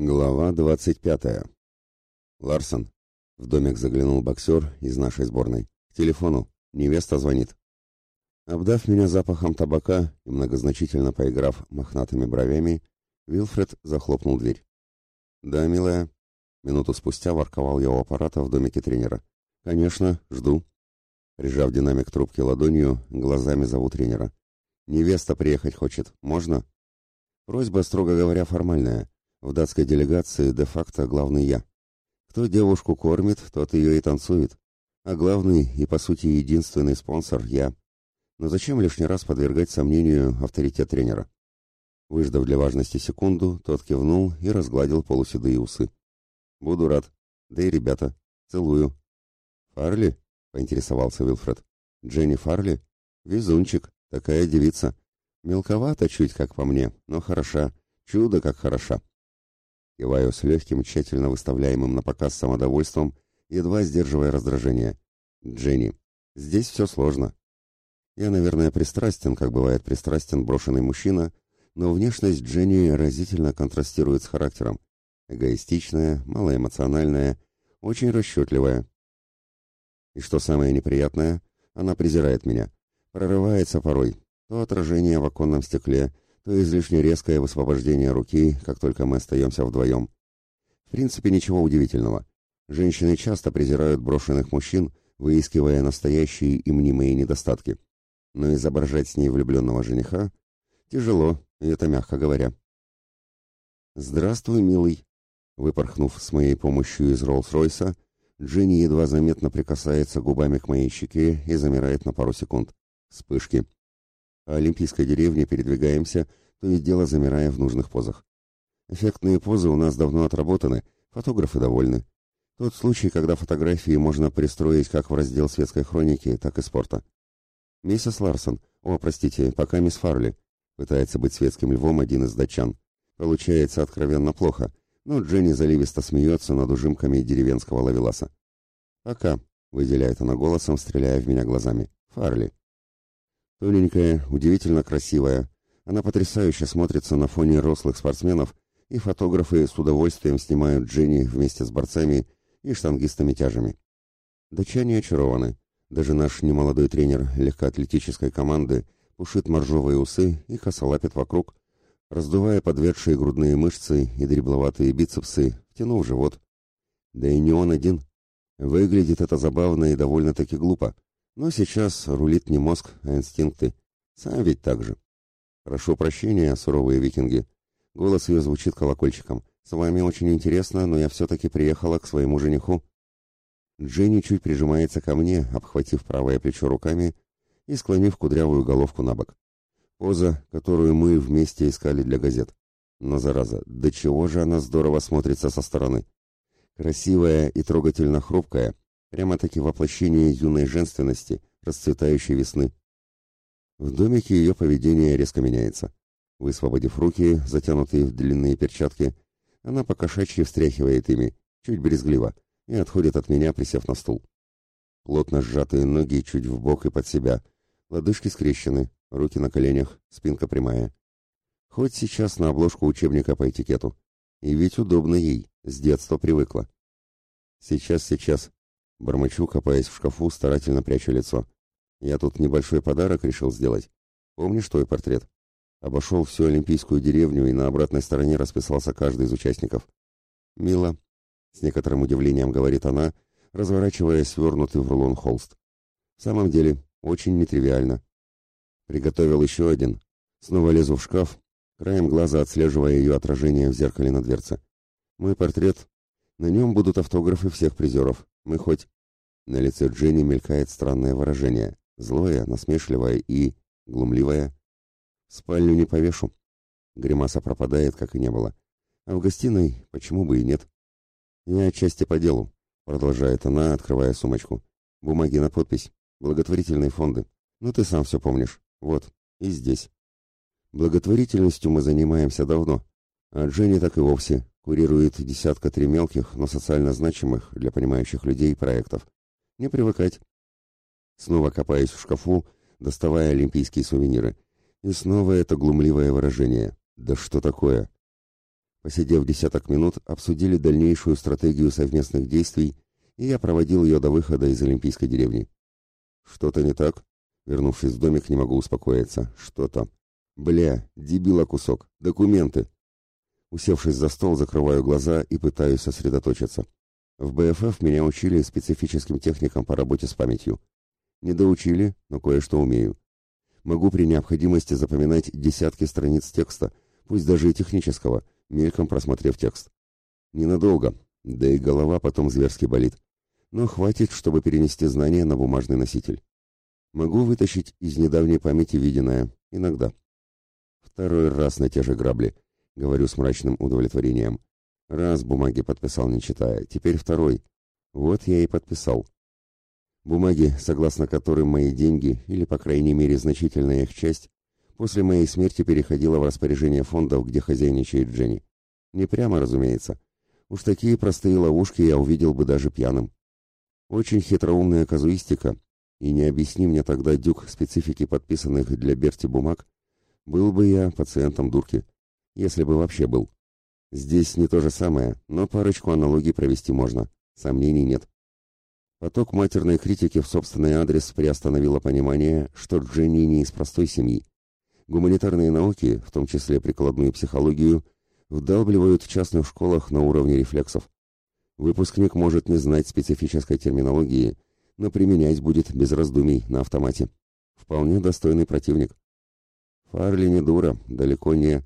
Глава двадцать пятая. Ларсон. В домик заглянул боксер из нашей сборной. К телефону. Невеста звонит. Обдав меня запахом табака и многозначительно поиграв мохнатыми бровями, Вилфред захлопнул дверь. «Да, милая». Минуту спустя ворковал я у аппарата в домике тренера. «Конечно, жду». Прижав динамик трубки ладонью, глазами зову тренера. «Невеста приехать хочет. Можно?» Просьба, строго говоря, формальная. В датской делегации де-факто главный я. Кто девушку кормит, тот ее и танцует. А главный и, по сути, единственный спонсор — я. Но зачем лишний раз подвергать сомнению авторитет тренера? Выждав для важности секунду, тот кивнул и разгладил полуседые усы. «Буду рад. Да и ребята. Целую». «Фарли?» — поинтересовался Вилфред. «Дженни Фарли? Везунчик. Такая девица. Мелковато чуть, как по мне, но хороша. Чудо, как хороша». Киваю с легким, тщательно выставляемым на показ самодовольством, едва сдерживая раздражение. «Дженни, здесь все сложно. Я, наверное, пристрастен, как бывает пристрастен брошенный мужчина, но внешность Дженни разительно контрастирует с характером. Эгоистичная, малоэмоциональная, очень расчетливая. И что самое неприятное, она презирает меня. Прорывается порой. То отражение в оконном стекле, то излишне резкое высвобождение руки, как только мы остаемся вдвоем. В принципе, ничего удивительного. Женщины часто презирают брошенных мужчин, выискивая настоящие и мнимые недостатки. Но изображать с ней влюбленного жениха тяжело, и это мягко говоря. «Здравствуй, милый!» Выпорхнув с моей помощью из Роллс-Ройса, Джинни едва заметно прикасается губами к моей щеке и замирает на пару секунд. Вспышки. По Олимпийской деревне передвигаемся, то и дело замирая в нужных позах. Эффектные позы у нас давно отработаны, фотографы довольны. Тот случай, когда фотографии можно пристроить как в раздел светской хроники, так и спорта. Миссис Ларсон, о, простите, пока мисс Фарли, Пытается быть светским львом один из датчан. Получается откровенно плохо, но Дженни заливисто смеется над ужимками деревенского лавеласа. «Пока», — выделяет она голосом, стреляя в меня глазами. «Фарли». Тоненькая, удивительно красивая. Она потрясающе смотрится на фоне рослых спортсменов, и фотографы с удовольствием снимают Дженни вместе с борцами и штангистами-тяжами. Датчане очарованы. Даже наш немолодой тренер легкоатлетической команды пушит моржовые усы и косолапит вокруг, раздувая подведшие грудные мышцы и дребловатые бицепсы, втянув живот. Да и не он один. Выглядит это забавно и довольно-таки глупо. Но сейчас рулит не мозг, а инстинкты. Сам ведь так же. Прошу прощения, суровые викинги. Голос ее звучит колокольчиком. С вами очень интересно, но я все-таки приехала к своему жениху. Дженни чуть прижимается ко мне, обхватив правое плечо руками и склонив кудрявую головку на бок. Поза, которую мы вместе искали для газет. Но, зараза, до чего же она здорово смотрится со стороны. Красивая и трогательно хрупкая, прямо-таки воплощение юной женственности, расцветающей весны. В домике ее поведение резко меняется. Высвободив руки, затянутые в длинные перчатки, она покошачьи встряхивает ими, чуть брезгливо, и отходит от меня, присев на стул. Плотно сжатые ноги чуть в бок и под себя, Лодыжки скрещены, руки на коленях, спинка прямая. Хоть сейчас на обложку учебника по этикету. И ведь удобно ей, с детства привыкла. Сейчас, сейчас. Бормочу, копаясь в шкафу, старательно прячу лицо. Я тут небольшой подарок решил сделать. Помнишь твой портрет? Обошел всю олимпийскую деревню и на обратной стороне расписался каждый из участников. Мило. С некоторым удивлением говорит она, разворачивая свернутый в рулон холст. В самом деле, очень нетривиально. Приготовил еще один. Снова лезу в шкаф, краем глаза отслеживая ее отражение в зеркале на дверце. Мой портрет. На нем будут автографы всех призеров. Мы хоть... На лице Дженни мелькает странное выражение. Злое, насмешливое и... глумливое. Спальню не повешу. Гримаса пропадает, как и не было. А в гостиной почему бы и нет? Я отчасти по делу, продолжает она, открывая сумочку. Бумаги на подпись. Благотворительные фонды. Ну, ты сам все помнишь. Вот, и здесь. Благотворительностью мы занимаемся давно. А Дженни так и вовсе курирует десятка три мелких, но социально значимых для понимающих людей проектов. Не привыкать. Снова копаясь в шкафу, доставая олимпийские сувениры. И снова это глумливое выражение. Да что такое? Посидев десяток минут, обсудили дальнейшую стратегию совместных действий, и я проводил ее до выхода из Олимпийской деревни. Что-то не так? Вернувшись в домик, не могу успокоиться. Что-то. Бля, дебила кусок. Документы. Усевшись за стол, закрываю глаза и пытаюсь сосредоточиться. В БФФ меня учили специфическим техникам по работе с памятью. Не доучили, но кое-что умею. Могу при необходимости запоминать десятки страниц текста, пусть даже и технического, мельком просмотрев текст. Ненадолго, да и голова потом зверски болит. Но хватит, чтобы перенести знания на бумажный носитель. Могу вытащить из недавней памяти виденное, иногда. Второй раз на те же грабли, говорю с мрачным удовлетворением. Раз бумаги подписал, не читая, теперь второй. Вот я и подписал. Бумаги, согласно которым мои деньги, или, по крайней мере, значительная их часть, после моей смерти переходила в распоряжение фондов, где хозяйничает Дженни. Не прямо, разумеется. Уж такие простые ловушки я увидел бы даже пьяным. Очень хитроумная казуистика, и не объясни мне тогда, Дюк, специфики подписанных для Берти бумаг, был бы я пациентом дурки, если бы вообще был. Здесь не то же самое, но парочку аналогий провести можно. Сомнений нет. Поток матерной критики в собственный адрес приостановило понимание, что Дженни не из простой семьи. Гуманитарные науки, в том числе прикладную психологию, вдалбливают в частных школах на уровне рефлексов. Выпускник может не знать специфической терминологии, но применять будет без раздумий на автомате. Вполне достойный противник. Фарли не дура, далеко не...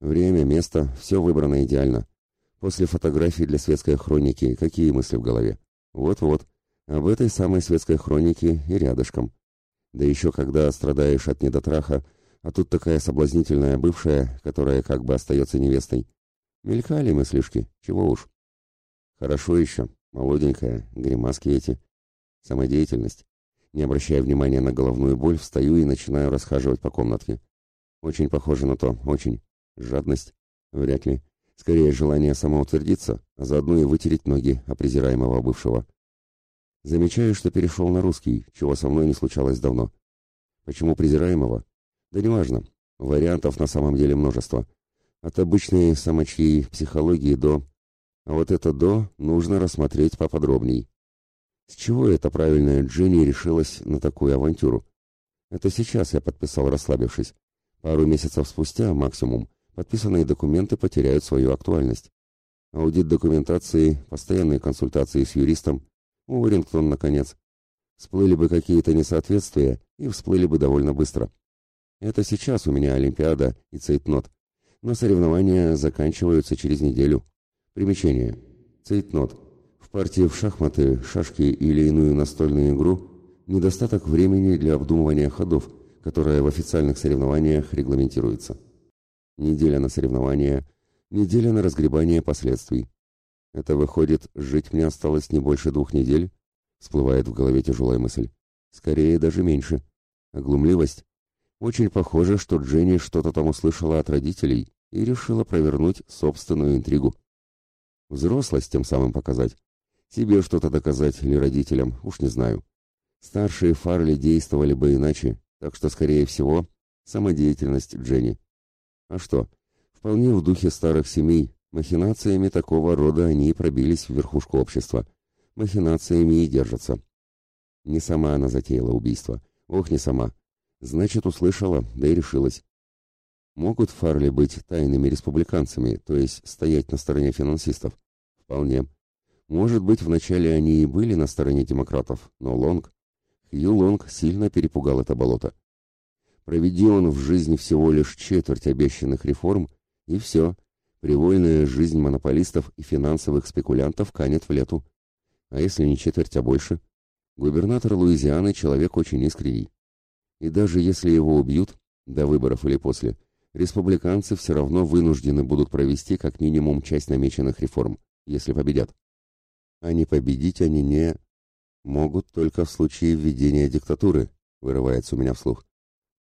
Время, место, все выбрано идеально. После фотографий для светской хроники какие мысли в голове? Вот-вот, об этой самой светской хронике и рядышком. Да еще когда страдаешь от недотраха, а тут такая соблазнительная бывшая, которая как бы остается невестой. Мелькали мыслишки, чего уж. Хорошо еще, молоденькая, гримаски эти. Самодеятельность. Не обращая внимания на головную боль, встаю и начинаю расхаживать по комнатке. Очень похоже на то, очень. Жадность? Вряд ли. Скорее, желание самоутвердиться, а заодно и вытереть ноги о презираемого бывшего. Замечаю, что перешел на русский, чего со мной не случалось давно. Почему презираемого? Да неважно. Вариантов на самом деле множество. От обычной самочьей психологии до... А вот это «до» нужно рассмотреть поподробней. С чего эта правильная Дженни решилась на такую авантюру? Это сейчас я подписал, расслабившись. Пару месяцев спустя, максимум, подписанные документы потеряют свою актуальность. Аудит документации, постоянные консультации с юристом, Уоррингтон, наконец. Всплыли бы какие-то несоответствия, и всплыли бы довольно быстро. Это сейчас у меня Олимпиада и цейтнот, но соревнования заканчиваются через неделю. Примечание. Цейтнот. В партии в шахматы, шашки или иную настольную игру недостаток времени для обдумывания ходов, которая в официальных соревнованиях регламентируется. Неделя на соревнования, неделя на разгребание последствий. Это выходит, жить мне осталось не больше двух недель? Всплывает в голове тяжелая мысль. Скорее, даже меньше. Оглумливость. Очень похоже, что Дженни что-то там услышала от родителей и решила провернуть собственную интригу. Взрослость тем самым показать. Себе что-то доказать или родителям, уж не знаю. Старшие Фарли действовали бы иначе, так что, скорее всего, самодеятельность Дженни. А что? Вполне в духе старых семей, Махинациями такого рода они и пробились в верхушку общества. Махинациями и держатся. Не сама она затеяла убийство. Ох, не сама. Значит, услышала, да и решилась. Могут Фарли быть тайными республиканцами, то есть стоять на стороне финансистов? Вполне. Может быть, вначале они и были на стороне демократов, но Лонг... Хью Лонг сильно перепугал это болото. Проведи он в жизни всего лишь четверть обещанных реформ, и все — Привольная жизнь монополистов и финансовых спекулянтов канет в лету. А если не четверть, а больше? Губернатор Луизианы человек очень искренний. И даже если его убьют, до выборов или после, республиканцы все равно вынуждены будут провести как минимум часть намеченных реформ, если победят. А не победить они не... Могут только в случае введения диктатуры, вырывается у меня вслух.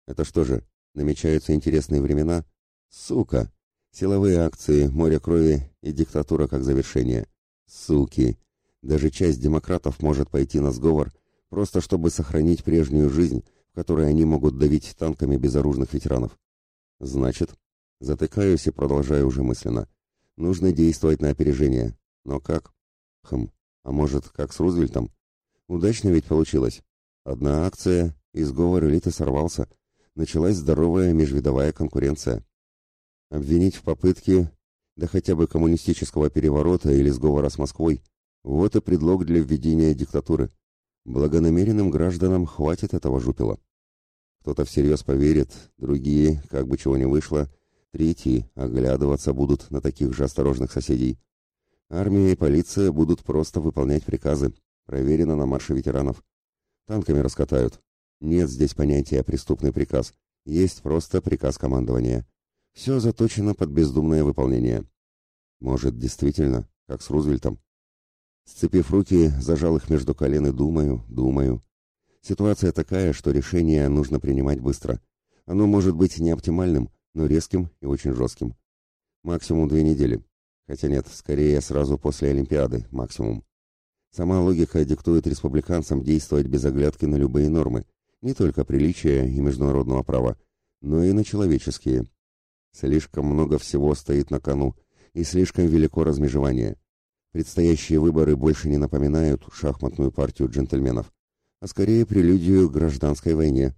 Это что же, намечаются интересные времена? Сука! Силовые акции, море крови и диктатура как завершение. Суки! Даже часть демократов может пойти на сговор, просто чтобы сохранить прежнюю жизнь, в которой они могут давить танками безоружных ветеранов. Значит, затыкаюсь и продолжаю уже мысленно. Нужно действовать на опережение. Но как? Хм, а может, как с Рузвельтом? Удачно ведь получилось. Одна акция, и сговор элиты сорвался. Началась здоровая межвидовая конкуренция. Обвинить в попытке, да хотя бы коммунистического переворота или сговора с Москвой, вот и предлог для введения диктатуры. Благонамеренным гражданам хватит этого жупила. Кто-то всерьез поверит, другие, как бы чего ни вышло, третьи оглядываться будут на таких же осторожных соседей. Армия и полиция будут просто выполнять приказы, проверено на марше ветеранов. Танками раскатают. Нет здесь понятия «преступный приказ», есть просто приказ командования. Все заточено под бездумное выполнение. Может, действительно, как с Рузвельтом. Сцепив руки, зажал их между колен и думаю, думаю. Ситуация такая, что решение нужно принимать быстро. Оно может быть не оптимальным, но резким и очень жестким. Максимум две недели. Хотя нет, скорее сразу после Олимпиады, максимум. Сама логика диктует республиканцам действовать без оглядки на любые нормы, не только приличия и международного права, но и на человеческие – Слишком много всего стоит на кону, и слишком велико размежевание. Предстоящие выборы больше не напоминают шахматную партию джентльменов, а скорее прелюдию к гражданской войне.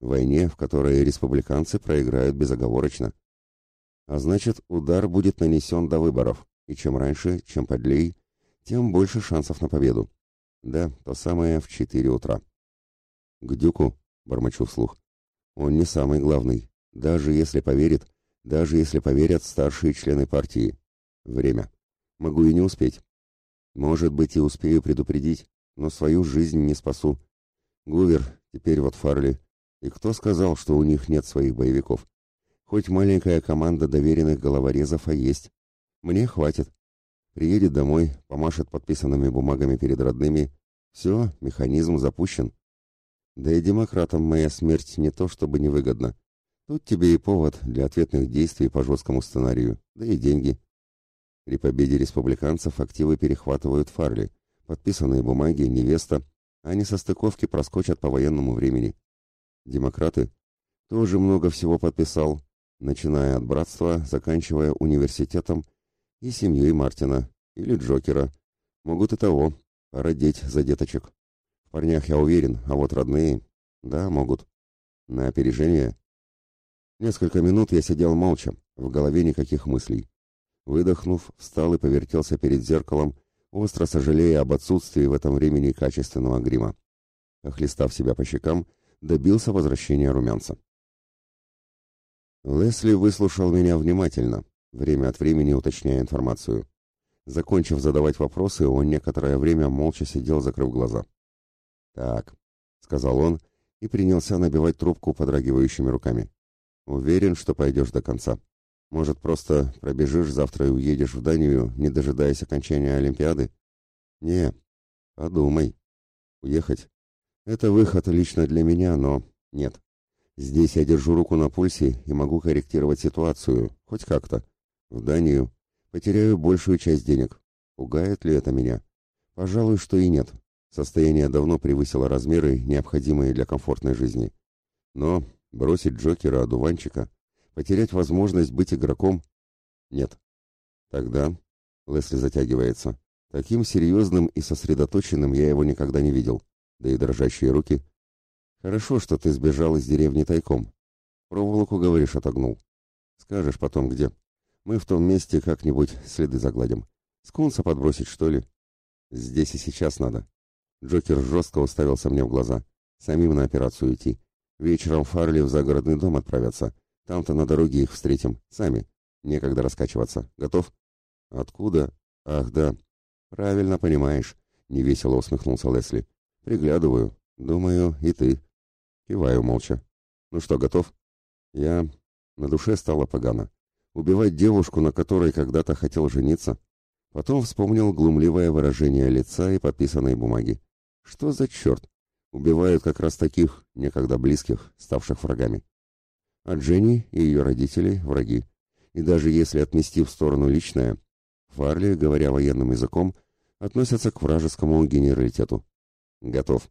Войне, в которой республиканцы проиграют безоговорочно. А значит, удар будет нанесен до выборов, и чем раньше, чем подлей, тем больше шансов на победу. Да, то самое в четыре утра. «К Дюку», — бормочу вслух, — «он не самый главный. Даже если поверит, даже если поверят старшие члены партии. Время. Могу и не успеть. Может быть, и успею предупредить, но свою жизнь не спасу. Гувер, теперь вот Фарли. И кто сказал, что у них нет своих боевиков? Хоть маленькая команда доверенных головорезов, а есть. Мне хватит. Приедет домой, помашет подписанными бумагами перед родными. Все, механизм запущен. Да и демократам моя смерть не то чтобы невыгодна. Тут тебе и повод для ответных действий по жесткому сценарию, да и деньги. При победе республиканцев активы перехватывают Фарли, подписанные бумаги, невеста, а не со стыковки проскочат по военному времени. Демократы тоже много всего подписал, начиная от братства, заканчивая университетом и семьей Мартина или Джокера. Могут и того, родить за деточек. Парнях я уверен, а вот родные, да, могут. На опережение Несколько минут я сидел молча, в голове никаких мыслей. Выдохнув, встал и повертелся перед зеркалом, остро сожалея об отсутствии в этом времени качественного грима. Охлестав себя по щекам, добился возвращения румянца. Лесли выслушал меня внимательно, время от времени уточняя информацию. Закончив задавать вопросы, он некоторое время молча сидел, закрыв глаза. «Так», — сказал он и принялся набивать трубку подрагивающими руками. Уверен, что пойдешь до конца. Может, просто пробежишь завтра и уедешь в Данию, не дожидаясь окончания Олимпиады? Не, подумай. Уехать? Это выход лично для меня, но нет. Здесь я держу руку на пульсе и могу корректировать ситуацию, хоть как-то. В Данию потеряю большую часть денег. Пугает ли это меня? Пожалуй, что и нет. Состояние давно превысило размеры, необходимые для комфортной жизни. Но Бросить Джокера, одуванчика? Потерять возможность быть игроком? Нет. Тогда... Лесли затягивается. Таким серьезным и сосредоточенным я его никогда не видел. Да и дрожащие руки. Хорошо, что ты сбежал из деревни тайком. Проволоку, говоришь, отогнул. Скажешь потом где. Мы в том месте как-нибудь следы загладим. Скунса подбросить, что ли? Здесь и сейчас надо. Джокер жестко уставился мне в глаза. Самим на операцию идти. Вечером Фарли в загородный дом отправятся. Там-то на дороге их встретим. Сами. Некогда раскачиваться. Готов? Откуда? Ах, да. Правильно понимаешь. Невесело усмехнулся Лесли. Приглядываю. Думаю, и ты. Киваю молча. Ну что, готов? Я... На душе стало погано. Убивать девушку, на которой когда-то хотел жениться. Потом вспомнил глумливое выражение лица и подписанные бумаги. Что за черт? Убивают как раз таких, некогда близких, ставших врагами. А Дженни и ее родители – враги. И даже если отмести в сторону личное, Фарли, говоря военным языком, относятся к вражескому генералитету. Готов.